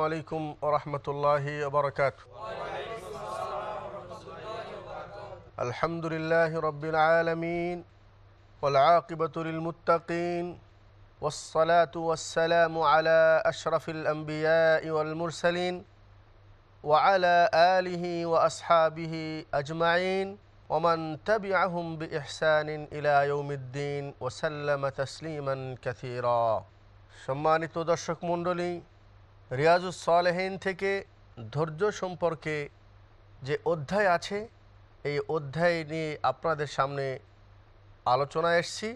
عليكم ورحمة الله وبركاته الحمد لله رب العالمين والعاقبة للمتقين والصلاة والسلام على أشرف الأنبياء والمرسلين وعلى آله وأصحابه أجمعين ومن تبعهم بإحسان إلى يوم الدين وسلم تسليما كثيرا সম্মানিত দর্শক মণ্ডলী রিয়াজুস সালেহীন থেকে ধৈর্য সম্পর্কে যে অধ্যায় আছে, এই অধ্যায় নিয়ে আপনাদের সামনে আলোচনা এসছি।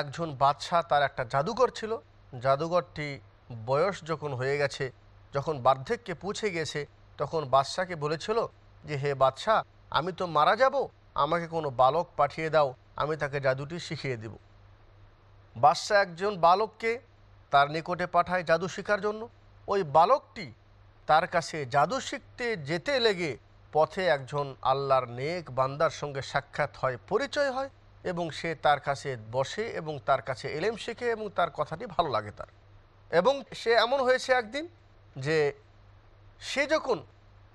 একজন বাদশাহ তার একটা জাদুঘর ছিল। জাদুঘরটি বয়স যখন হয়ে গেছে, যখন বার্ধক্যে পৌঁছে গেছে, তখন বাদশাকে বলেছিল যে, হে বাদশাহ, আমি তো মারা যাব, আমাকে কোনো বালক পাঠিয়ে দাও, আমি তাকে জাদুটি শিখিয়ে দেব। বাদশাহ একজন বালককে তার নিকটে পাঠায় জাদু শেখার জন্য। ওই বালকটি তার কাছে জাদু শিখতে যেতে লেগে পথে একজন আল্লাহর নেক বান্দার সঙ্গে সাক্ষাৎ হয়, পরিচয় হয় এবং সে তার কাছে বসে এবং তার কাছে এলেম শেখে এবং তার কথাটি ভালো লাগে তার। এবং সে এমন হয়েছে একদিন যে সে যখন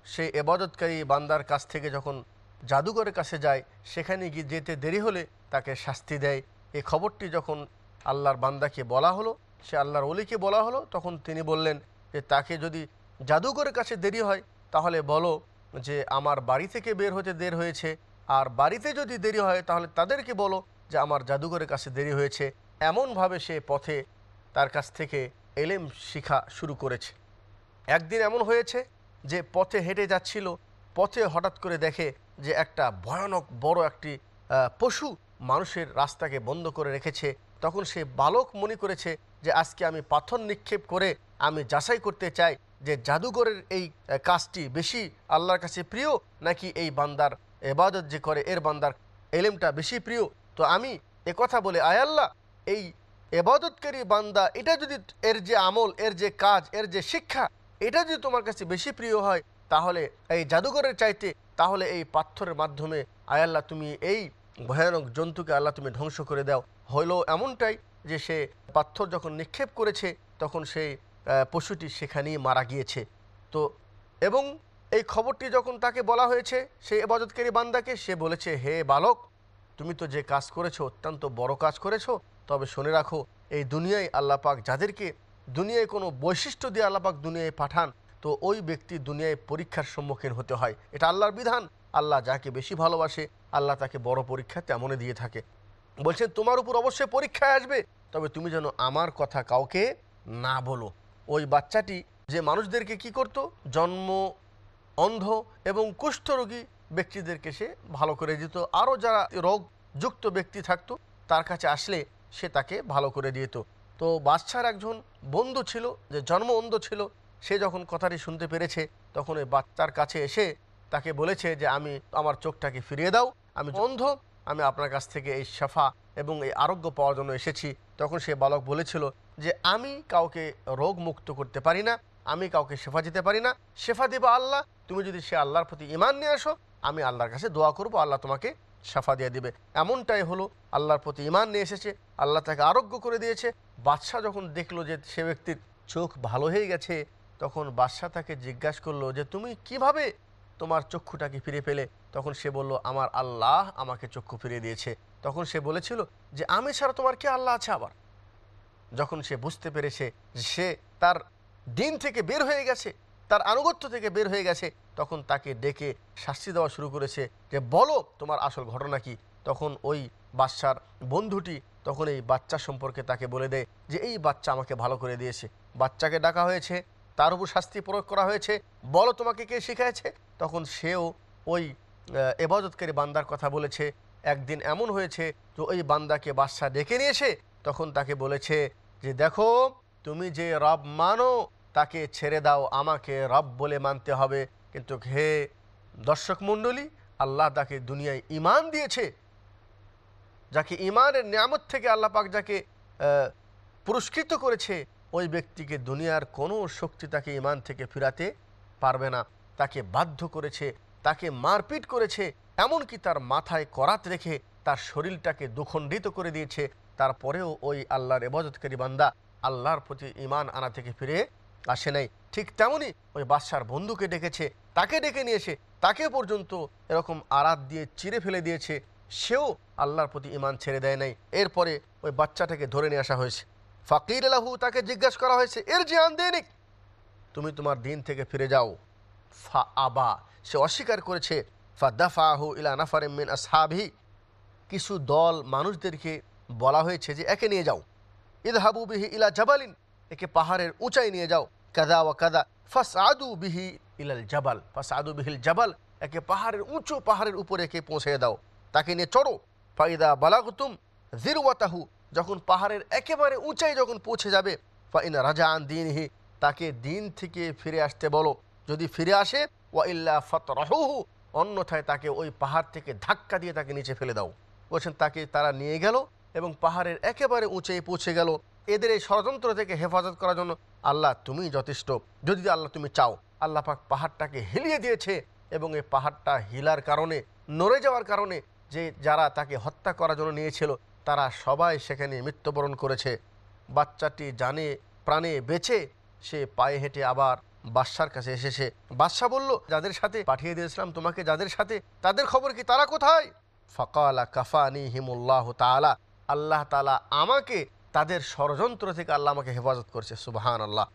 সে এবাদতকারী বান্দার কাছ থেকে যখন জাদুঘরের কাছে যায়, সেখানে গিয়ে যেতে দেরি হলে তাকে শাস্তি দেয়। এই খবরটি যখন আল্লাহর বান্দাকে বলা হলো, সে আল্লাহর অলিকে বলা হলো, তখন তিনি বললেন যে তাকে যদি জাদুঘরের কাছে দেরি হয়, তাহলে বলো যে আমার বাড়ি থেকে বের হতে দের হয়েছে। আর বাড়িতে যদি দেরি হয়, তাহলে তাদেরকে বলো যে আমার জাদুঘরের কাছে দেরি হয়েছে। এমনভাবে সে পথে তার কাছ থেকে এলেম শিখা শুরু করেছে। একদিন এমন হয়েছে যে পথে হেঁটে যাচ্ছিল, পথে হঠাৎ করে দেখে যে একটা ভয়ানক বড় একটি পশু মানুষের রাস্তাকে বন্ধ করে রেখেছে। তখন সে বালক মনে করেছে যে আজকে আমি পাথর নিক্ষেপ করে আমি যাচাই করতে চাই যে জাদুঘরের এই কাজটি বেশি আল্লাহর কাছে প্রিয় নাকি এই বান্দার এবাদত যে করে, এর বান্দার এলেমটা বেশি প্রিয়? তো আমি এ কথা বলে, আয় আল্লাহ, এই এবাদতকারী বান্দা, এটা যদি এর যে আমল, এর যে কাজ, এর যে শিক্ষা, এটা যদি তোমার কাছে বেশি প্রিয় হয়, তাহলে এই জাদুঘরের চাইতে, তাহলে এই পাথরের মাধ্যমে, আয় আল্লাহ, তুমি এই ভয়ানক জন্তুকে আল্লাহ তুমি ধ্বংস করে দাও। হলো এমনটাই যে সে পাথর যখন নিক্ষেপ করেছে, তখন সেই পশুটি সেখানেই মারা গিয়েছে। তো, এবং এই খবরটি যখন তাকে বলা হয়েছে, সেই এবাজতকারী বান্দাকে, সে বলেছে, হে বালক, তুমি তো যে কাজ করেছ, অত্যন্ত বড় কাজ করেছ, তবে শুনে রাখো, এই দুনিয়ায় আল্লাহ পাক যাদেরকে, দুনিয়ায় কোনো বৈশিষ্ট্য দিয়ে আল্লাহ পাক দুনিয়ায় পাঠান, তো ওই ব্যক্তি দুনিয়ায় পরীক্ষার সম্মুখীন হতে হয়। এটা আল্লাহর বিধান। আল্লাহ যাকে বেশি ভালোবাসে, আল্লাহ তাকে বড় পরীক্ষা তেমনই দিয়ে থাকে। বলছেন তোমার উপর অবশ্যই পরীক্ষায় আসবে। তবে তুমি যেন আমার কথা কাউকে না বলো। ওই বাচ্চাটি যে মানুষদেরকে কি করত, জন্ম, অন্ধ এবং কুষ্ঠরোগী ব্যক্তিদেরকে সে ভালো করে দিত। আরও যারা রোগযুক্ত ব্যক্তি থাকতো, তার কাছে আসলে সে তাকে ভালো করে দিত। তো বাচ্চার একজন বন্ধু ছিল, যে জন্ম অন্ধ ছিল, সে যখন কথাটি শুনতে পেরেছে, তখন ওই বাচ্চার কাছে এসে তাকে বলেছে যে, আমি আমার চোখটাকে ফিরিয়ে দাও, আমি অন্ধ আমি আপনার কাছ থেকে এই শেফা এবং এই আরোগ্য পাওয়ার জন্য এসেছি। তখন সে বালক বলেছিল যে, আমি কাউকে রোগ মুক্ত করতে পারি না, আমি কাউকে শেফা দিতে পারি না। শেফা দেবা আল্লাহ, তুমি যদি সে আল্লাহর প্রতি ইমান নিয়ে আসো, আমি আল্লাহর কাছে দোয়া করব, আল্লাহ তোমাকে সাফা দিয়ে দিবে। এমনটাই হলো, আল্লাহর প্রতি ইমান নিয়ে এসেছে, আল্লাহ তাকে আরোগ্য করে দিয়েছে। বাদশাহ যখন দেখল যে সে ব্যক্তির চোখ ভালো হয়ে গেছে, তখন বাদশাহ তাকে জিজ্ঞাসা করল যে, তুমি কীভাবে তোমার চক্ষুটাকে ফিরে পেলে, তখন সে বলল, আমার আল্লাহ আমাকে চক্ষু ফিরিয়ে দিয়েছে। তখন সে বলেছিল যে, আমি ছাড়া তোমার কে আল্লাহ আছে আবার? যখন সে বুঝতে পেরেছে সে তার দিন থেকে বের হয়ে গেছে, তার আনুগত্য থেকে বের হয়ে গেছে, তখন তাকে ডেকে শাস্তি দেওয়া শুরু করেছে যে, বলো তোমার আসল ঘটনা কি? তখন ওই বাচ্চার বন্ধুটি তখন এই বাচ্চা সম্পর্কে তাকে বলে দেয় যে, এই বাচ্চা আমাকে ভালো করে দিয়েছে। বাচ্চাকে ডাকা হয়েছে, তার উপর শাস্তি প্রয়োগ করা হয়েছে। বলো তোমাকে কে শিখাইছে? তখন সেও ওই আহ, এবাদতকারী বান্দার কথা বলেছে। একদিন এমন হয়েছে তো ওই বান্দাকে বাদশাহ ডেকে নিয়েছে তখন তাকে বলেছে যে দেখো তুমি যে রব মানো তাকে ছেড়ে দাও আমাকে রব বলে মানতে হবে। কিন্তু হে দর্শক মণ্ডলী আল্লাহ তাকে দুনিয়ায় ইমান দিয়েছে। যাকে ইমানের নিয়ামত থেকে আল্লাহ পাক যাকে পুরস্কৃত করেছে ওই ব্যক্তিকে দুনিয়ার কোনো শক্তি তাকে ইমান থেকে ফিরাতে পারবে না। তাকে বাধ্য করেছে, তাকে মারপিট করেছে, এমনকি তার মাথায় করাত রেখে তার শরীরটাকে দুখণ্ডিত করে দিয়েছে। তারপরেও ওই আল্লাহর এবাজতকারী বান্দা আল্লাহর প্রতি ইমান আনা থেকে ফিরে আসে নাই। ঠিক তেমনই ওই বাদশার বন্ধুকে ডেকেছে, তাকে ডেকে নিয়েছে তাকে পর্যন্ত এরকম আরাত দিয়ে চিরে ফেলে দিয়েছে। সেও আল্লাহর প্রতি ইমান ছেড়ে দেয় নাই। এরপরে ওই বাচ্চাটাকে ধরে নিয়ে আসা হয়েছে। ফাকির আলাহু তাকে জিজ্ঞাসা করা হয়েছে, এর যে আন তুমি তোমার দিন থেকে ফিরে যাও। ফা আবা সে অস্বীকার করেছে ফা দাফাহু ইলা নাফার মিন আসহাবহি। কিছু দল মানুষদেরকে বলা হয়েছে যে, একে নিয়ে যাও। ইদহাবু বিহি ইলা জাবালিন। একে পাহাড়ের উঁচাই নিয়ে যাও। কাদা ওয়া কাদা ফাস আদু বিহি ইলাল জাবাল। ফাস আদু বিহিল জাবাল। একে পাহাড়ের উঁচু পাহাড়ের উপরে একে পৌঁছে দাও। তাকে নিয়ে চড়ো। ফাইদা বালাগুতুম জিরওয়াতাহু, যখন পাহাড়ের একেবারে উঁচাই যখন পৌঁছে যাবে, ফাইনা রাজা আন দিনহি, তাকে দিন থেকে ফিরে আসতে বলো। যদি ফিরে আসে, ওয়া ইল্লা ফতরাহুহু, অন্যথায় তাকে ওই পাহাড় থেকে ধাক্কা দিয়ে তাকে নিচে ফেলে দাও। বলছেন, তাকে তারা নিয়ে গেল এবং পাহাড়ের একেবারে উঁচে পৌঁছে গেল। এদের এই ষড়যন্ত্র থেকে হেফাজত করার জন্য আল্লাহ তুমি যথেষ্ট। যদি আল্লাহ তুমি চাও, আল্লাহ পাক পাহাড়টাকে হিলিয়ে দিয়েছে এবং এই পাহাড়টা হিলার কারণে, নড়ে যাওয়ার কারণে যে যারা তাকে হত্যা করার জন্য নিয়েছিল, তারা সবাই সেখানে মৃত্যুবরণ করেছে। বাচ্চাটি জানে, প্রাণে বেঁচে, সে পায়ে হেঁটে আবার বাদশার কাছে এসেছে বাদশাহ বলল, যাদের সাথে পাঠিয়ে দিয়েছিলাম তোমাকে, যাদের সাথে? তাদের খবর কি? তারা কোথায়? ফকালা কাফানি হিমুল্লাহ তালা আল্লাহ তালা আমাকে, তাদের ষড়যন্ত্র থেকে আল্লাহ আমাকে হেফাজত করছে সুবাহান আল্লাহ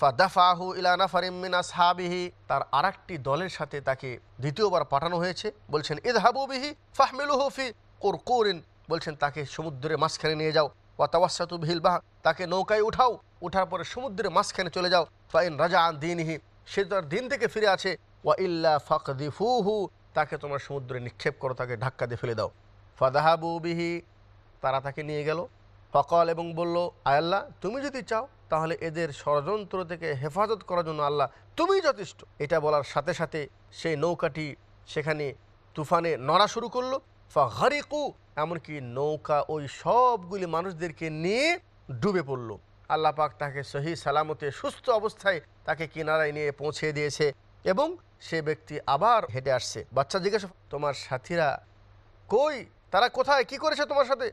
ফাদাফাহু ইলানা ফারিমিন আসহাবিহি। তার আরেকটি দলের সাথে তাকে দ্বিতীয়বার পাঠানো হয়েছে। বলছেন ইদহাবু বিহি ফাহমিলুহু ফি কুরকুরিন। বলছেন, তাকে সমুদ্রের মাঝখানে নিয়ে যাও। ওয়াতাওয়াসাতু বিহিল বাহ তাকে নৌকায় উঠাও। উঠার পরে সমুদ্রের মাঝখানে চলে যাও। ফাইন রাজা আন দিনহি, সে তার দিন থেকে ফিরে আছে। ওয়া ইল্লা ফাকদিফুহু, তাকে তোমার সমুদ্রে নিক্ষেপ করো, তাকে ধাক্কা দিয়ে ফেলে দাও। ফাদাহাবু বিহি, তারা তাকে নিয়ে গেল। ফকল এবং বলল আয়াল্লাহ তুমি যদি চাও, তাহলে এদের ষড়যন্ত্র থেকে হেফাজত করার জন্য আল্লাহ তুমি যথেষ্ট। এটা বলার সাথে সাথে সেই নৌকাটি সেখানে তুফানে নড়া শুরু করল। ফাহারিকু এমনকি নৌকা ওই সবগুলি মানুষদেরকে নিয়ে ডুবে পড়ল। আল্লাহ পাক তাকে সহি সালামতে সুস্থ অবস্থায় তাকে কিনারায় নিয়ে পৌঁছে দিয়েছে এবং সে ব্যক্তি আবার হেঁটে আসছে। বাচ্চা জিজ্ঞাসা, তোমার সাথীরা কই? তারা কোথায়? কি করেছে তোমার সাথে?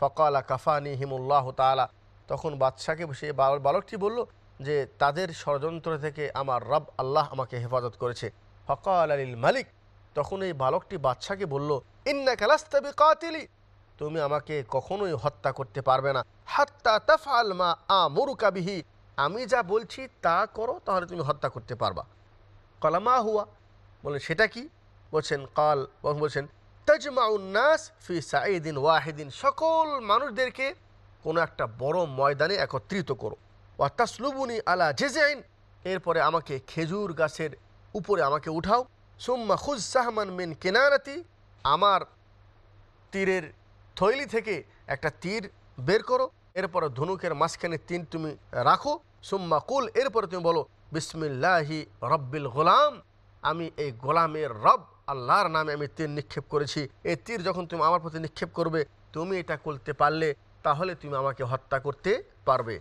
ফকালা কাফানি হিমুল্লাহ তালা তখন বাদশাকে সে বাল- বালকটি বলল যে, তাদের ষড়যন্ত্র থেকে আমার রব আল্লাহ আমাকে হেফাজত করেছে। ফকাল আলিল মালিক। তখন এই বালকটি বাদশাকে বলল ইন্না কালাস্তাবি কাতিলি তুমি আমাকে কখনোই হত্যা করতে পারবে না। হাত্তা তাফআল মা আমুরুকা বিহি। আমি যা বলছি তা করো, তাহলে তুমি হত্যা করতে পারবা। কলামা হুয়া। বলেন সেটা কি? বলছেন, কাল বলছেন তাজমাউন্নাস ফি সাঈদিন ওয়াহিদিন। সকল মানুষদেরকে কোনো একটা বড় ময়দানে একত্রিত করো। ওয়া তাসলুবুনি আলা জেজাইন এরপরে আমাকে খেজুর গাছের উপরে আমাকে উঠাও। সুম্মা খুজ সাহমান মিন কেনারাতি। আমার তীরের থৈলি থেকে একটা তীর বের করো, এরপরে ধনুকের মাঝখানে তিন তুমি রাখো, সুম্মা কুল, এরপরে তুমি বলো, বিসমিল্লাহি রব্বিল গোলাম আমি এই গোলামের রব, আল্লাহর নামে আমি তীর নিক্ষেপ করেছি। এই তীর যখন তুমি আমার প্রতি নিক্ষেপ করবে, তুমি এটা করতে পারলে, তাহলে তুমি আমাকে হত্যা করতে পারবে।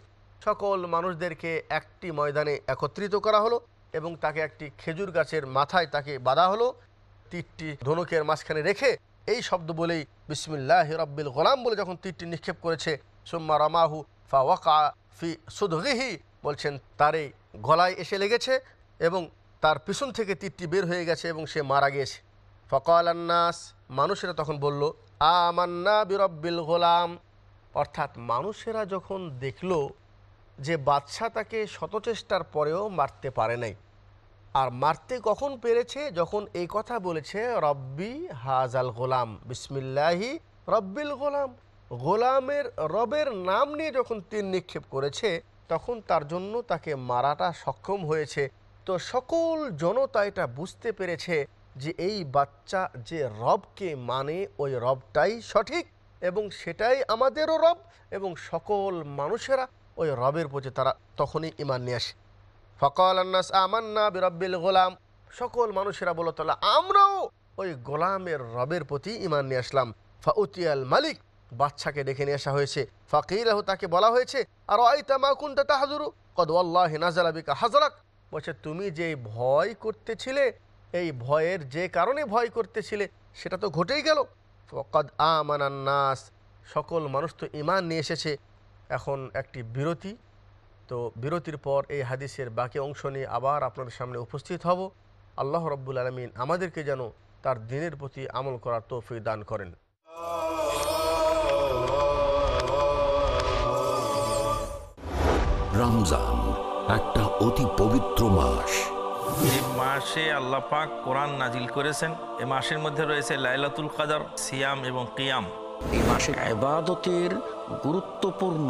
সকল মানুষদেরকে একটি ময়দানে একত্রিত করা হলো এবং তাকে একটি খেজুর গাছের মাথায় তাকে বাঁধা হলো। তীরটি ধনুকের মাঝখানে রেখে এই শব্দ বলেই বিসমিল্লাহ রব্বিল গোলাম বলে যখন তীরটি নিক্ষেপ করেছে, সুম্মা রমাহু ফা ওয়াকা ফি সুদহিহি বলছেন, তার এই গলায় এসে লেগেছে এবং তার পিছন থেকে তীরটি বের হয়ে গেছে এবং সে মারা গিয়েছে। ফকাল আন্নাস, মানুষেরা তখন বলল, আমান্না বিরব্বিল গোলাম। অর্থাৎ মানুষেরা যখন দেখল যে বাদশাহ তাকে শতচেষ্টার পরেও মারতে পারে নাই আর মারতে কখন পেরেছে? যখন এই কথা বলেছে, রব্বি হাজাল গোলাম। বিসমিল্লাহি রব্বিল গোলাম। গোলামের রবের নাম নিয়ে যখন তীর নিক্ষেপ করেছে, তখন তার জন্য তাকে মারাটা সক্ষম হয়েছে। তো সকল জনতা এটা বুঝতে পেরেছে যে এই বাচ্চা যে রবকে মানে ওই রবটাই সঠিক এবং সেটাই আমাদেরও রব এবং সকল মানুষেরা ওই রবের প্রতি তারা তখনই ইমান নিয়ে আসে। ফকল আন্নাস আমান্না বিরব্বিল গোলাম। সকল মানুষেরা বলো তাহলে আমরাও ওই গোলামের রবের প্রতি ইমান নিয়ে আসলাম। ফাউতিয়াল মালিক বাচ্চাকে ডেকে নিয়ে আসা হয়েছে। ফাকিরাহ তাকে বলা হয়েছে আর আইতামা কুনতা তাহাজুরু? কদ আল্লাহ নাজালা বিকা হাজরাক। বলছে, তুমি যে ভয় করতেছিলে, এই ভয়ের যে কারণে ভয় করতেছিলে, সেটা তো ঘটেই গেল। ফকদ আমানান্নাস, সকল মানুষ তো ইমান নিয়ে এসেছে। এখন একটি বিরতি তো বিরতির পর এই হাদিসের বাকি অংশ নিয়ে আবার আপনাদের সামনে উপস্থিত হব। আল্লাহ রব্বুল আলমিন আমাদেরকে যেন তার দিনের প্রতি আমল করার তৌফিক দান করেন। রমজান একটা অতি পবিত্র মাস। এই মাসে আল্লাহ পাক কোরআন নাজিল করেছেন। এই মাসের মধ্যে রয়েছে লাইলাতুল কাদার সিয়াম এবং কিয়াম। এই মাসে আবাদতের গুরুত্বপূর্ণ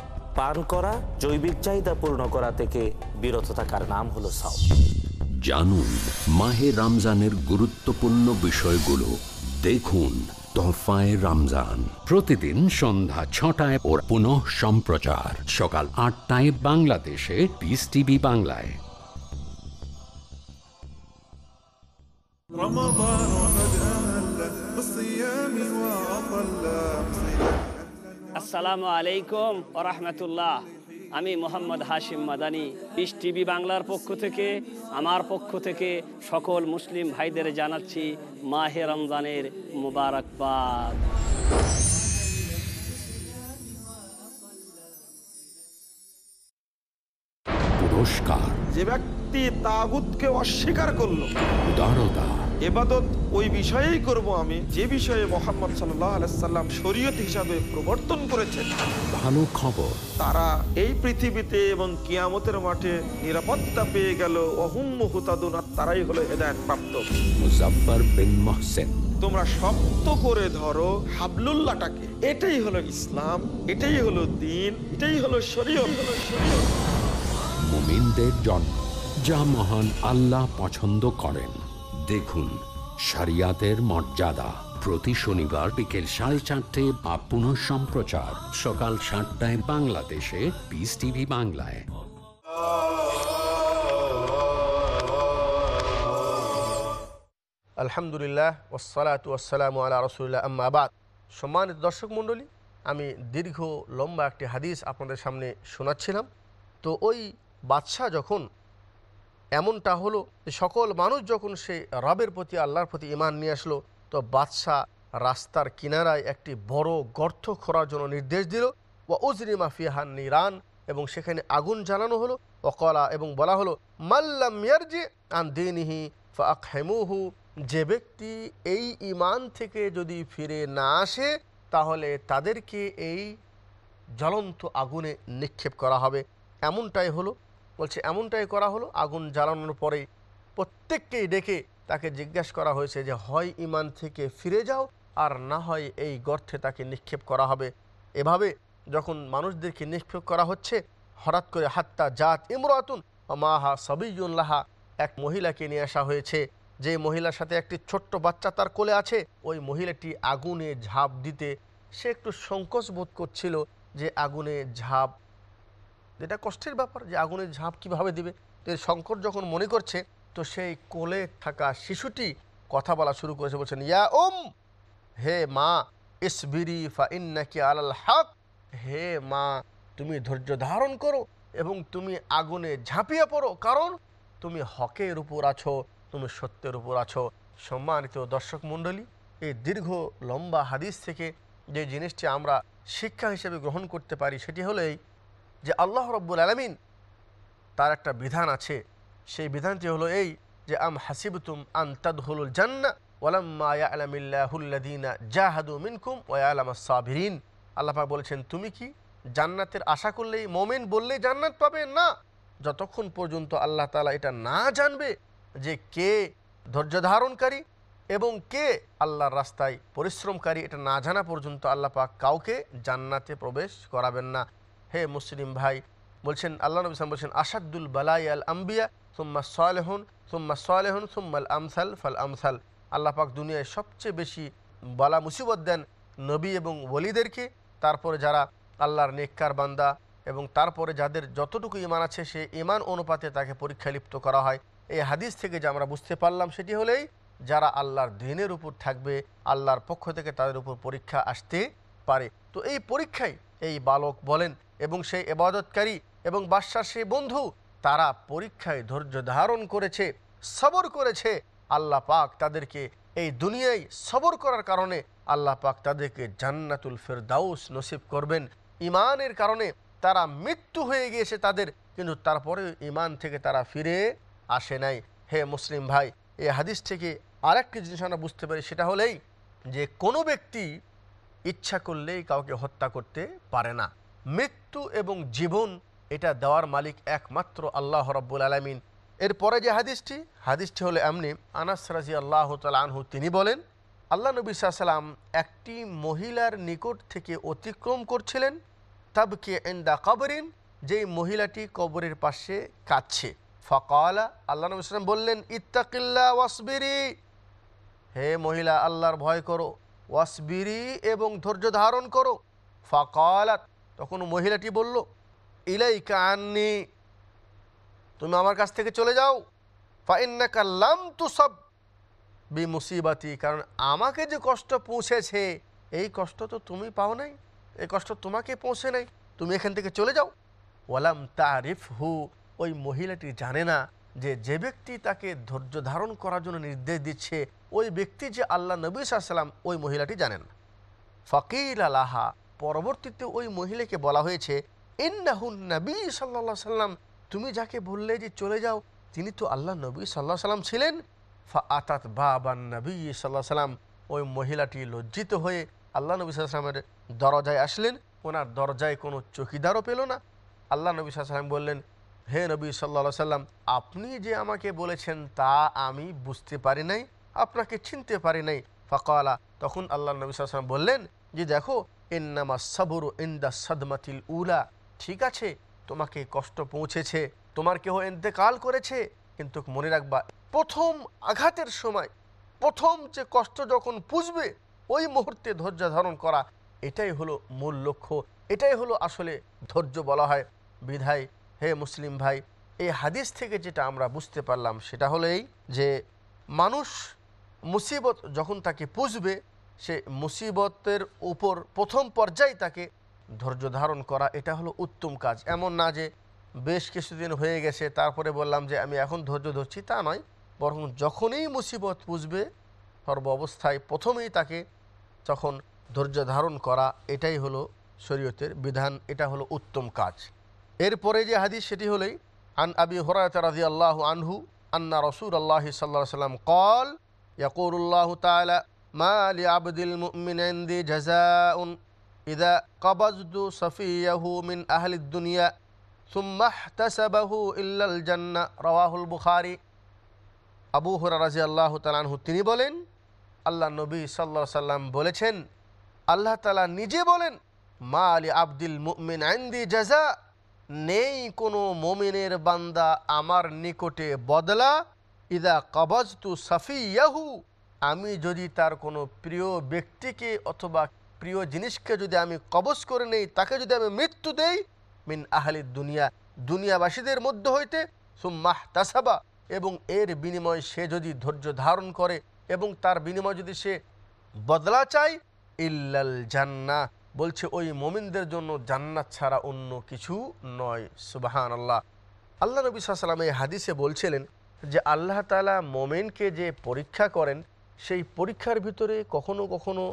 পান করা জৈবিক চাহিদা পূর্ণ করা থেকে বিরত থাকার নাম হলো সাও জানুন মাহে রমজানের গুরুত্বপূর্ণ বিষয়গুলো। দেখুন তোহফায় রমজান। প্রতিদিন সন্ধ্যা ছটায় ওর পুনঃ সম্প্রচার। সকাল আটটায় বাংলাদেশে পিস টিভি বাংলায়। রমাদান আসসালামু আলাইকুম ওরহমতুল্লাহ আমি মোহাম্মদ হাশিম মাদানি ইস টিভি বাংলার পক্ষ থেকে আমার পক্ষ থেকে সকল মুসলিম ভাইদের জানাচ্ছি মাহে রমজানের মুবারকবাদ। পুরস্কার। যে ব্যক্তি তাগুতকে অস্বীকার করল উদারতা। এবাদত ওই বিষয়েই করব আমি যে বিষয়ে মোহাম্মদ সাল্লাহ আলাইসাল্লাম শরীয়ত হিসাবে প্রবর্তন করেছেন। ভালো খবর। তারা এই পৃথিবীতে এবং কিয়ামতের মাঠে নিরাপত্তা পেয়ে গেল। অহুম হুতাদুন আর তারাই হলো হেদায়ত প্রাপ্ত। মুজফর বিন মহসেন। তোমরা শক্ত করে ধরো হাবলুল্লাহটাকে। এটাই হলো ইসলাম এটাই হলো দিন এটাই হলো শরীয়ত। মুমিনদের জন্ম যা মহান আল্লাহ পছন্দ করেন। দেখুন, শরিয়াতের মর্যাদা। প্রতি শনিবার বিকেল সাড়ে চারটে বা পুনঃ সম্প্রচার। সকাল সাতটায় বাংলাদেশে পিস টিভি বাংলায়। আলহামদুলিল্লাহ ওসালাত ওয়াসালাম আল্লাহ রসুল্লাহ আম্মাবাদ সম্মানিত দর্শক মণ্ডলী, আমি দীর্ঘ লম্বা একটি হাদিস আপনাদের সামনে শোনাচ্ছিলাম। তো ওই বাদশাহ যখন এমনটা হলো যে সকল মানুষ যখন সেই রবের প্রতি, আল্লাহর প্রতি ইমান নিয়ে আসলো, তো বাদশাহ রাস্তার কিনারায় একটি বড় গর্ত খোঁড়ার জন্য নির্দেশ দিল। ও উজরি মাফিয়াহান নিরান এবং সেখানে আগুন জ্বালানো হলো। অকলা এবং বলা হলো মাল্লাম মিয়ারজি আন দিনহি ফাকহেমুহু যে ব্যক্তি এই ইমান থেকে যদি ফিরে না আসে, তাহলে তাদেরকে এই জ্বলন্ত আগুনে নিক্ষেপ করা হবে। এমনটাই হলো বলছে, এমনটাই করা হলো। আগুন জ্বালানোর পরে প্রত্যেককেই ডেকে তাকে জিজ্ঞাসা করা হয়েছে যে, হয় ইমান থেকে ফিরে যাও, আর না হয় এই গর্থে তাকে নিক্ষেপ করা হবে। এভাবে যখন মানুষদেরকে নিক্ষেপ করা হচ্ছে, হঠাৎ করে হাত্তা জাত ইমরাতুন মাহা সবিউল্লাহা এক মহিলাকে নিয়ে আসা হয়েছে। যে মহিলার সাথে একটি ছোট্ট বাচ্চা তার কোলে আছে, ওই মহিলাটি আগুনে ঝাঁপ দিতে সে একটু সংকোচ বোধ করছিল যে, আগুনে ঝাঁপ এটা কষ্টের ব্যাপার যে আগুনের ঝাঁপ কীভাবে দিবে। তো সংকট যখন মনে করছে, তো সেই কোলে থাকা শিশুটি কথা বলা শুরু করেছে, বলছেন, ইয়া ওম হে মা, ইসবিরি ফা ইন্নাকি আলাল হক, হে মা, তুমি ধৈর্য ধারণ করো এবং তুমি আগুনে ঝাঁপিয়ে পড়ো, কারণ তুমি হকের উপর আছো, তুমি সত্যের উপর আছো। সম্মানিত দর্শক মণ্ডলী, এই দীর্ঘ, লম্বা হাদিস থেকে যে জিনিসটি আমরা শিক্ষা হিসেবে গ্রহণ করতে পারি, সেটি হলো এই যে আল্লাহ রব্বুল আলমিন তার একটা বিধান আছে। সেই বিধানটি হলো এই যে, আম হাসিবতুম আন তাদহুলুল জান্না ওয়ালাম্মা ইয়ালামিল্লাহুল্লাদিনা জাহাদু মিনকুম ওয়ালামা আল্লাপাক বলেছেন, তুমি কি জান্নাতের আশা করলেই মোমেন বললেই জান্নাত পাবে? না। যতক্ষণ পর্যন্ত আল্লাহ তালা এটা না জানবে যে কে ধৈর্য ধারণকারী এবং কে আল্লাহর রাস্তায় পরিশ্রমকারী, এটা না জানা পর্যন্ত আল্লাহ পাক কাউকে জান্নাতে প্রবেশ করাবেন না। হে মুসলিম ভাই, বলছেন, আল্লাহ নবী সাল্লাম বলছেন আসাদুল বালাই আল আম্বিয়া, সুম্মা সালেহন সুম্মা সালেহন, সুম্মাল আমসাল ফাল আমসাল। আল্লাহ পাক দুনিয়ায় সবচেয়ে বেশি বালা মুসিবত দেন নবী এবং ওলিদেরকে, তারপরে যারা আল্লাহর নেককার বান্দা এবং তারপরে যাদের যতটুকু ইমান আছে, সে ইমান অনুপাতে তাকে পরীক্ষা লিপ্ত করা হয়। এই হাদিস থেকে যে আমরা বুঝতে পারলাম, সেটি হলেই যারা আল্লাহর দিনের উপর থাকবে, আল্লাহর পক্ষ থেকে তাদের উপর পরীক্ষা আসতে পারে। তো এই পরীক্ষায় এই বালক বলেন এবং সেই এবাদতকারী এবং বাদশার সেই বন্ধু, তারা পরীক্ষায় ধৈর্য ধারণ করেছে, সবর করেছে। আল্লাহ পাক তাদেরকে এই দুনিয়ায় সবর করার কারণে আল্লাহ পাক তাদেরকে জান্নাতুল ফেরদাউস নসিব করবেন। ইমানের কারণে তারা মৃত্যু হয়ে গিয়েছে তাদের, কিন্তু তারপরে ইমান থেকে তারা ফিরে আসে নাই। হে মুসলিম ভাই এই হাদিস থেকে আরেকটি জিনিস আমরা বুঝতে পারি, সেটা হলেই যে কোনো ব্যক্তি ইচ্ছা করলেই কাউকে হত্যা করতে পারে না। মৃত্যু এবং জীবন এটা দেওয়ার মালিক একমাত্র আল্লাহ রব্বুল আলমিন। এরপরে যে হাদিসটি হাদিসটি হলো এমনি, আনাস রাজি আল্লাহ আনহু তিনি বলেন, আল্লাহ নবী সাল্লাম একটি মহিলার নিকট থেকে অতিক্রম করছিলেন তাবকে এন্দা কবরিন, যেই মহিলাটি কবরের পাশে কাঁদছে। ফকালা, আল্লাহ নবী সাল্লাম বললেন, ইত্তাকিল্লা ওয়াসবিরি। হে মহিলা, আল্লাহর ভয় করো, ওয়াসবিরি এবং ধৈর্য ধারণ করো। ফকালাত তখন মহিলাটি বলল ইলাই কান্নি তুমি আমার কাছ থেকে চলে যাও। ফাইন্নাকাল্লাম তু সব বি মুসিবাতি কারণ আমাকে যে কষ্ট পৌঁছেছে, এই কষ্ট তো তুমি পাও নাই। এই কষ্ট তোমাকে পৌঁছে নাই। তুমি এখান থেকে চলে যাও। ওয়ালাম তারিফ হু ওই মহিলাটি জানে না যে যে ব্যক্তি তাকে ধৈর্য ধারণ করার জন্য নির্দেশ দিচ্ছে, ওই ব্যক্তি যে আল্লাহ নবী সাল্লাম ওই মহিলাটি জানেন ফকির আলাহা পরবর্তীতে ওই মহিলাকে বলা হয়েছে নবী সাল্লা সাল্লাম, তুমি যাকে বললে যে চলে যাও, তিনি তো আল্লাহ নবী সাল্লাহ সাল্লাম ছিলেন। ফা আতাত বাবান নবী সাল্লাহ সাল্লাম, ওই মহিলাটি লজ্জিত হয়ে আল্লাহ নবী সাল্লামের দরজায় আসলেন। ওনার দরজায় কোনো চকিদারও পেল না। আল্লাহ নবী সাল্লাম বললেন, হে নবী সাল্লা সাল্লাম, আপনি যে আমাকে বলেছেন তা আমি বুঝতে পারি নাই, আপনাকে চিনতে পারি নাই। ফকালা, তখন আল্লাহ নবী সাল্লাম বললেন, যে দেখো সদমাতিল উলা। ঠিক আছে, তোমাকে কষ্ট পৌঁছেছে, তোমার কেহ এতেকাল করেছে, কিন্তু মনে রাখবা, প্রথম আঘাতের সময়, প্রথম যে কষ্ট যখন পুষবে, ওই মুহূর্তে ধৈর্য ধারণ করা, এটাই হলো মূল লক্ষ্য, এটাই হলো আসলে ধৈর্য বলা হয়। বিধায়, হে মুসলিম ভাই, এই হাদিস থেকে যেটা আমরা বুঝতে পারলাম, সেটা হলেই যে, মানুষ মুসিবত যখন তাকে পুষবে সে মুসিবতের উপর প্রথম পর্যায়ে তাকে ধৈর্য ধারণ করা, এটা হলো উত্তম কাজ। এমন না যে বেশ কিছুদিন হয়ে গেছে, তারপরে বললাম যে আমি এখন ধৈর্য ধরছি, তা নয়। বরং যখনই মুসিবত বুঝবে, সর্ব অবস্থায় প্রথমেই তাকে তখন ধৈর্য ধারণ করা, এটাই হলো শরীয়তের বিধান, এটা হলো উত্তম কাজ। এরপরে যে হাদিস, সেটি হলেই আন আবি হরাত রাজি আল্লাহ আনহু আন্না রসুল আল্লাহ সাল্লাহ সাল্লাম কল ইয়াকুরুল্লাহ তালা আলি আবদিল মুমিন ইনদি জাযাউন ইদা কবাজদু সফিয়াহু মিন আহলিদ দুনিয়া সুম্মা ইহতাসাবাহু ইল্লাল জান্নাহ রাওয়াহুল বুখারী। আবু হুরা রাজি তালানহু তিনি বলেন, আল্লাহ নবী সাল্লা সাল্লাম বলেছেন, আল্লাহ তালা নিজে বলেন, মা আলী আব্দুল মুমিন আইন্দি জাজা নেই কোনো মমিনের বান্দা আমার নিকটে বদলা, ইদা কবজতু সাফিয়াহু আমি যদি তার কোনো প্রিয় ব্যক্তিকে অথবা প্রিয় জিনিসকে যদি আমি কবজ করে নেই, তাকে যদি আমি মৃত্যু দেই, মিন আহলি দুনিয়া, দুনিয়াবাসীদের মধ্য হইতে, সুম্মাহ তাসাবা, এবং এর বিনিময়ে সে যদি ধৈর্য ধারণ করে এবং তার বিনিময়ে যদি সে বদলা চায়, ইল্লাল জান্না বলছে ওই মোমিনদের জন্য জান্নাত ছাড়া অন্য কিছু নয় সুবাহান আল্লাহ আল্লাহ নবী সাল্লাম এই হাদিসে বলছিলেন যে আল্লাহ তালা মোমেনকে যে পরীক্ষা করেন সেই পরীক্ষার ভিতরে কখনো কখনো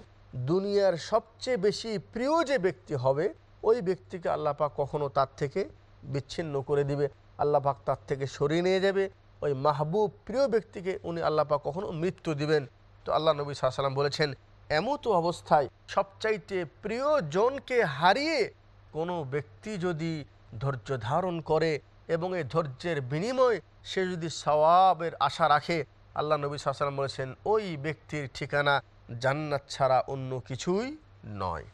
দুনিয়ার সবচেয়ে বেশি প্রিয় যে ব্যক্তি হবে, ওই ব্যক্তিকে আল্লাপাক কখনো তার থেকে বিচ্ছিন্ন করে দিবে। আল্লাপাক তার থেকে সরিয়ে নিয়ে যাবে। ওই মাহবুব প্রিয় ব্যক্তিকে উনি আল্লাপাক কখনো মৃত্যু দিবেন। তো আল্লাহ নবী সাল্লাম বলেছেন, এমত অবস্থায় সবচাইতে প্রিয়জনকে হারিয়ে কোনো ব্যক্তি যদি ধৈর্য ধারণ করে এবং এই ধৈর্যের বিনিময়ে সে যদি সওয়াবের আশা রাখে আল্লাহ নবী সাল্লাম বলেছেন, ওই ব্যক্তির ঠিকানা জান্নাত ছাড়া অন্য কিছুই নয়।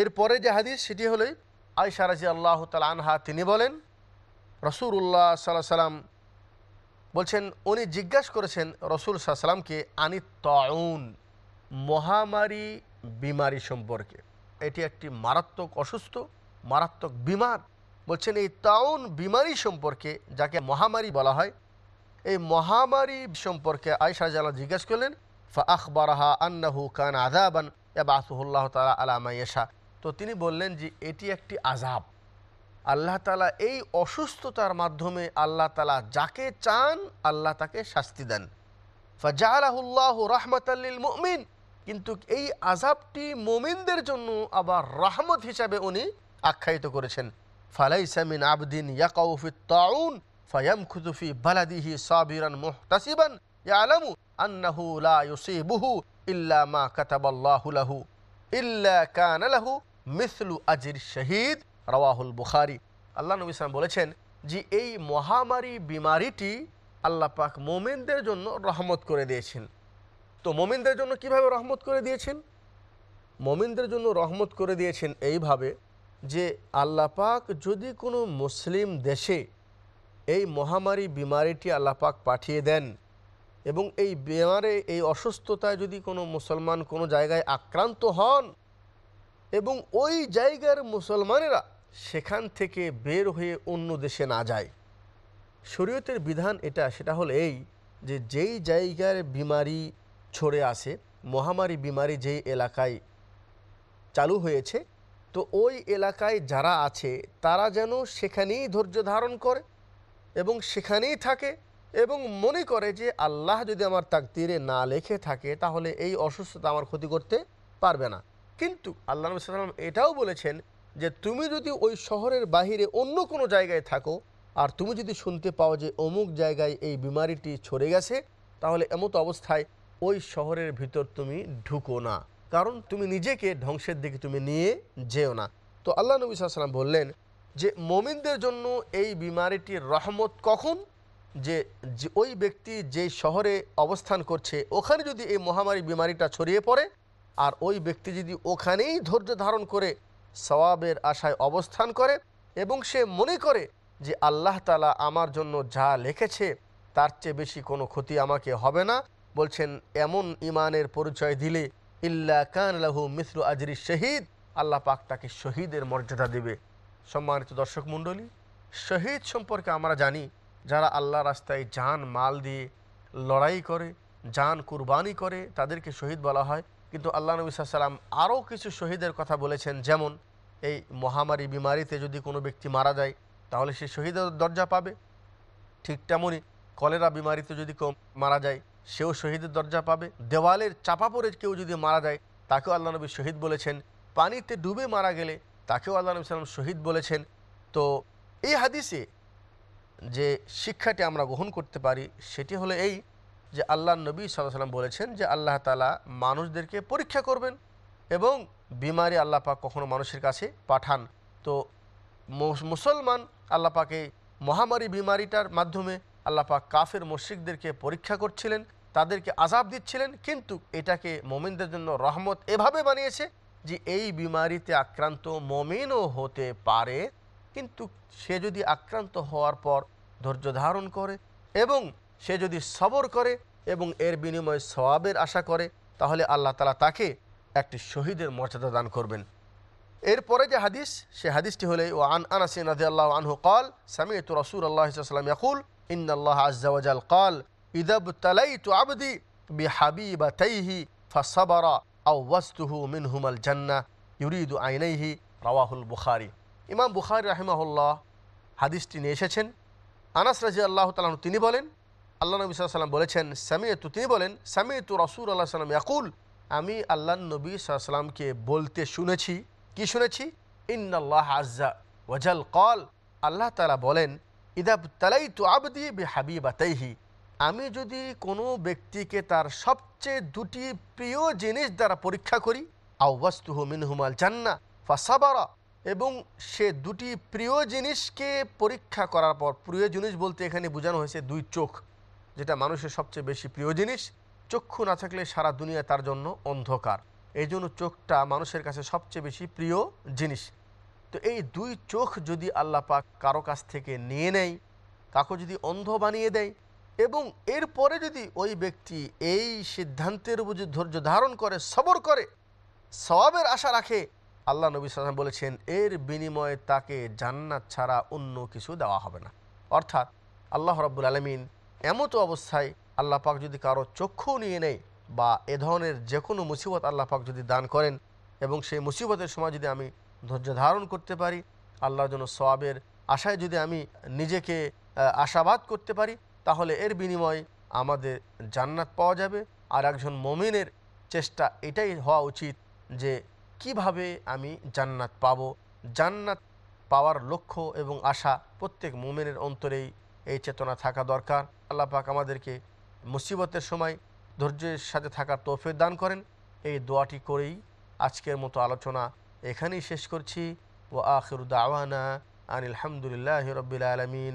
এরপরে যে হাদিস, সেটি হলে আয়সা রাজি আল্লাহ তাল আনহা, তিনি বলেন রসুল্লাহ সাল্লাহ সাল্লাম বলছেন, উনি জিজ্ঞাসা করেছেন রসুল সাল্লামকে আনি তাউন, মহামারী বিমারি সম্পর্কে। এটি একটি মারাত্মক অসুস্থ, মারাত্মক বিমার। বলছেন, এই তাউন বিমারি সম্পর্কে, যাকে মহামারী বলা হয় এই মহামারী সম্পর্কে আয়সা জালা জিজ্ঞেস করলেন, ফা আখবরাহা আন্নাহু কান আজাবান এবাসুল্লাহ তালা আলামা ইয়েশা। তো তিনি বললেন যে, এটি একটি আজাব আল্লাহ তালা এই অসুস্থতার মাধ্যমে আল্লাহ তালা যাকে চান, আল্লাহ তাকে শাস্তি দেন। ফাজাহুল্লাহ রহমতাল্লিল মুমিন। কিন্তু এই আজাবটি মোমিনদের জন্য আবার রহমত হিসাবে উনি আখ্যায়িত করেছেন। ফালাইসামিন আবদিন ইয়াকাউফি তাউন। ফায়াম খুতুফি বালাদিহি সাবিরান মুহতাসিবান। ইয়ালামু আন্নাহু লা ইউসিবুহু ইল্লা মা কাতাবাল্লাহু লাহু, ইল্লা কানা লাহু মিসলু আজির শহীদ, রওয়াহুল বুখারি। আল্লাহ নবী ইসলাম বলেছেন যে এই মহামারী বিমারিটি আল্লাহ পাক মোমেনদের জন্য রহমত করে দিয়েছেন। তো মোমিনদের জন্য কীভাবে রহমত করে দিয়েছেন? মোমিনদের জন্য রহমত করে দিয়েছেন এইভাবে যে আল্লাহ পাক যদি কোনো মুসলিম দেশে এই মহামারী বিমারিটি আল্লাহ পাক পাঠিয়ে দেন এবং এই বেমারে এই অসুস্থতায় যদি কোনো মুসলমান কোনো জায়গায় আক্রান্ত হন এবং ওই জায়গার মুসলমানেরা সেখান থেকে বের হয়ে অন্য দেশে না যায়। শরীয়তের বিধান এটা, সেটা হলো এই যে যেই জায়গার বিমারি ছড়ে আসে মহামারী বিমারি যেই এলাকায় চালু হয়েছে, তো ওই এলাকায় যারা আছে, তারা যেন সেখানেই ধৈর্য ধারণ করে। এবং সেখানেই থাকে এবং মনে করে যে আল্লাহ যদি আমার তাকতিরে না লেখে থাকে, তাহলে এই অসুস্থতা আমার ক্ষতি করতে পারবে না। কিন্তু আল্লাহ সাল্লাম এটাও বলেছেন যে তুমি যদি ওই শহরের বাহিরে অন্য কোনো জায়গায় থাকো, আর তুমি যদি শুনতে পাও যে অমুক জায়গায় এই বিমারিটি ছড়ে গেছে, তাহলে এমত অবস্থায় ওই শহরের ভিতর তুমি ঢুকো না। কারণ তুমি নিজেকে ধ্বংসের দিকে তুমি নিয়ে যেও না। তো আল্লাহ নবী সাল্লাম বললেন যে মমিনদের জন্য এই বিমারিটির রহমত কখন? যে ওই ব্যক্তি যে শহরে অবস্থান করছে, ওখানে যদি এই মহামারী বিমারিটা ছড়িয়ে পড়ে, আর ওই ব্যক্তি যদি ওখানেই ধৈর্য ধারণ করে সওয়াবের আশায় অবস্থান করে এবং সে মনে করে যে আল্লাহ তালা আমার জন্য যা লিখেছে, তার চেয়ে বেশি কোনো ক্ষতি আমাকে হবে না, বলছেন, এমন ইমানের পরিচয় দিলে, ইল্লা কান লাহু মিসরু আজরি শহীদ, আল্লাহ পাক তাকে শহীদের মর্যাদা দেবে। সম্মানিত দর্শক মণ্ডলী, শহীদ সম্পর্কে আমরা জানি, যারা আল্লাহ রাস্তায় যান মাল দিয়ে লড়াই করে যান কুরবানি করে, তাদেরকে শহীদ বলা হয়। কিন্তু আল্লাহ নবী সাল্লাম আরও কিছু শহীদের কথা বলেছেন, যেমন এই মহামারী বিমারিতে যদি কোনো ব্যক্তি মারা যায়, তাহলে সে শহীদের দরজা পাবে। ঠিক তেমনই কলেরা বিমারিতে যদি কেউ মারা যায়, সেও শহীদের দরজা পাবে। দেওয়ালের চাপা পড়ে কেউ যদি মারা যায়, তাকেও আল্লাহ নবী শহীদ বলেছেন। পানিতে ডুবে মারা গেলে তাকেও আল্লাহ নবী সাল্লাম শহীদ বলেছেন। তো এই হাদিসে যে শিক্ষাটি আমরা গ্রহণ করতে পারি, সেটি হলো এই যে আল্লাহ নবী সাল্লাহ সাল্লাম বলেছেন যে আল্লাহ তালা মানুষদেরকে পরীক্ষা করবেন এবং বিমারি আল্লাহ কখনো মানুষের কাছে পাঠান। তো মুসলমান আল্লাহ পাকে মহামারী বিমারিটার মাধ্যমে আল্লাহ কাফের মসজিদদেরকে পরীক্ষা করছিলেন, তাদেরকে আজাব দিচ্ছিলেন, কিন্তু এটাকে মোমিনদের জন্য রহমত এভাবে বানিয়েছে যে এই বিমারিতে আক্রান্ত মমিনও হতে পারে, কিন্তু সে যদি আক্রান্ত হওয়ার পর ধৈর্য ধারণ করে এবং সে যদি সবর করে এবং এর বিনিময়ে সবাবের আশা করে, তাহলে আল্লাহ তালা তাকে একটি শহীদের মর্যাদা দান করবেন। এরপরে যে হাদিস, সে হাদিসটি হলে, ও আন আনাসিন আল্লাহ আনহু কল সামিয়ত রসুল আল্লাহ সাল্লাম ইয়াকুল ইন আল্লাহ আজ্জাওয়াজাল কল ইদব তালাইতু আবদি বিহাবিবাতাইহি ফাসাবারা। আও ওয়াস্তুহু মিনহুমাল জান্নাহ ইউরিদু আইনাইহি, রাওয়াহুল বুখারি। ইমাম বুখারি রাহিমাহুল্লাহ হাদিসটি নিয়ে এসেছেন। আনাস রাজি আল্লাহ তালাহ তিনি বলেন, আল্লাহ নবী সাল্লাম বলেছেন, সামিয়তু তিনি বলেন, সামিয়তু রসুল আল্লাহ সাল্লাম ইয়াকুল আমি আল্লাহ নবী সাল্লামকে বলতে শুনেছি। কি শুনেছি? ইন্নাল্লাহ আজ্জা ওয়াজাল কল আল্লাহ তালা বলেন ইদাব তালাই তু আবদি বে হাবিবাতাইহি আমি যদি কোনো ব্যক্তিকে তার সবচেয়ে দুটি প্রিয় জিনিস দ্বারা পরীক্ষা করি আউবাস্তুহু মিনহুমাল জান্না ফাসাবারা, এবং সে দুটি প্রিয় জিনিসকে পরীক্ষা করার পর, প্রিয় জিনিস বলতে এখানে বোঝানো হয়েছে দুই চোখ, যেটা মানুষের সবচেয়ে বেশি প্রিয় জিনিস। চক্ষু না থাকলে সারা দুনিয়া তার জন্য অন্ধকার। এই জন্য চোখটা মানুষের কাছে সবচেয়ে বেশি প্রিয় জিনিস। তো এই দুই চোখ যদি আল্লাহ পাক কারও কাছ থেকে নিয়ে নেয় কাকু যদি অন্ধ বানিয়ে দেয় এবং এরপরে যদি ওই ব্যক্তি এই সিদ্ধান্তের উপর ধৈর্য ধারণ করে, সবর করে সবাবের আশা রাখে, আল্লাহ নবী সালাম বলেছেন, এর বিনিময়ে তাকে জান্নাত ছাড়া অন্য কিছু দেওয়া হবে না। অর্থাৎ আল্লাহ রব্বুল আলমিন এমতো অবস্থায় আল্লাহ পাক যদি কারও চক্ষু নিয়ে নেয় বা এ ধরনের যে কোনো মুসিবত আল্লাহ পাক যদি দান করেন এবং সেই মুসিবতের সময় যদি আমি ধৈর্য ধারণ করতে পারি, আল্লাহর জন্য সবাবের আশায় যদি আমি নিজেকে আশাবাদ করতে পারি তাহলে এর বিনিময়ে আমাদের জান্নাত পাওয়া যাবে। আর একজন মমিনের চেষ্টা এটাই হওয়া উচিত যে কীভাবে আমি জান্নাত পাবো। জান্নাত পাওয়ার লক্ষ্য এবং আশা প্রত্যেক মোমেনের অন্তরেই এই চেতনা থাকা দরকার। আল্লাহ পাক আমাদেরকে মুসিবতের সময় ধৈর্যের সাথে থাকার তৌফিক দান করেন। এই দোয়াটি করেই আজকের মতো আলোচনা এখানেই শেষ করছি। ও আখির দাওয়ানা আনিল হামদুলিল্লাহ আলমিন।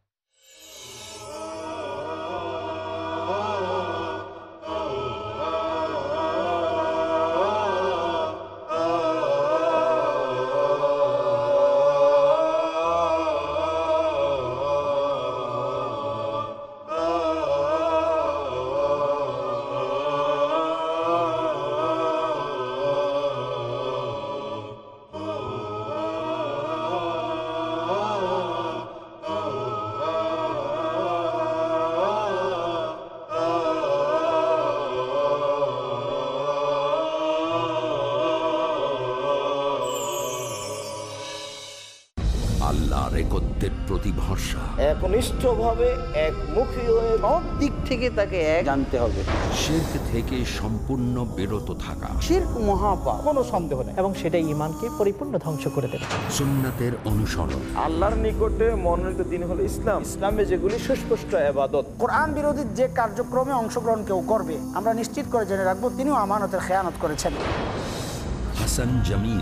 একনিষ্ঠভাবে একমুখী হয়ে সব দিক থেকে তাকে এক জানতে হবে। শির্ক থেকে সম্পূর্ণ বিরত থাকা। শির্ক মহাপা কোনো সন্দেহ নেই। এবং সেটা ইমানকে পরিপূর্ণ ধ্বংস করে দেবে। সুন্নাতের অনুসরণ। আল্লাহর নিকটে মনোনীত দিন হলো ইসলাম। ইসলামে যেগুলি সুস্পষ্ট আবাদত কোরআন বিরোধী যে কার্যক্রমে অংশগ্রহণ কেউ করবে আমরা নিশ্চিত করে জেনে রাখব তিনিও আমানতের খেয়ানত করেছেন। Hasan Jamil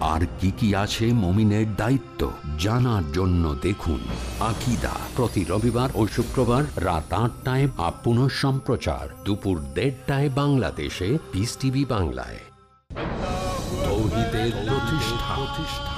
আর কি কি আছে মমিনের দায়িত্ব জানার জন্য দেখুন আকিদা। প্রতি রবিবার ও শুক্রবার রাত আটটায় আপন পুনঃ সম্প্রচার দুপুর দেড়টায় বাংলাদেশে পিস টিভি বাংলায়। প্রতিষ্ঠা।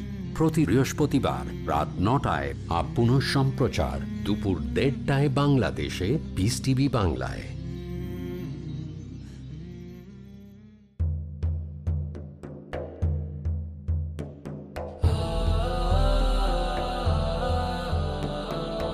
প্রতি বৃহস্পতিবার রাত নটায় আপ পুনঃ সম্প্রচার দুপুর দেড়টায় বাংলাদেশে পিস টিভি বাংলায়।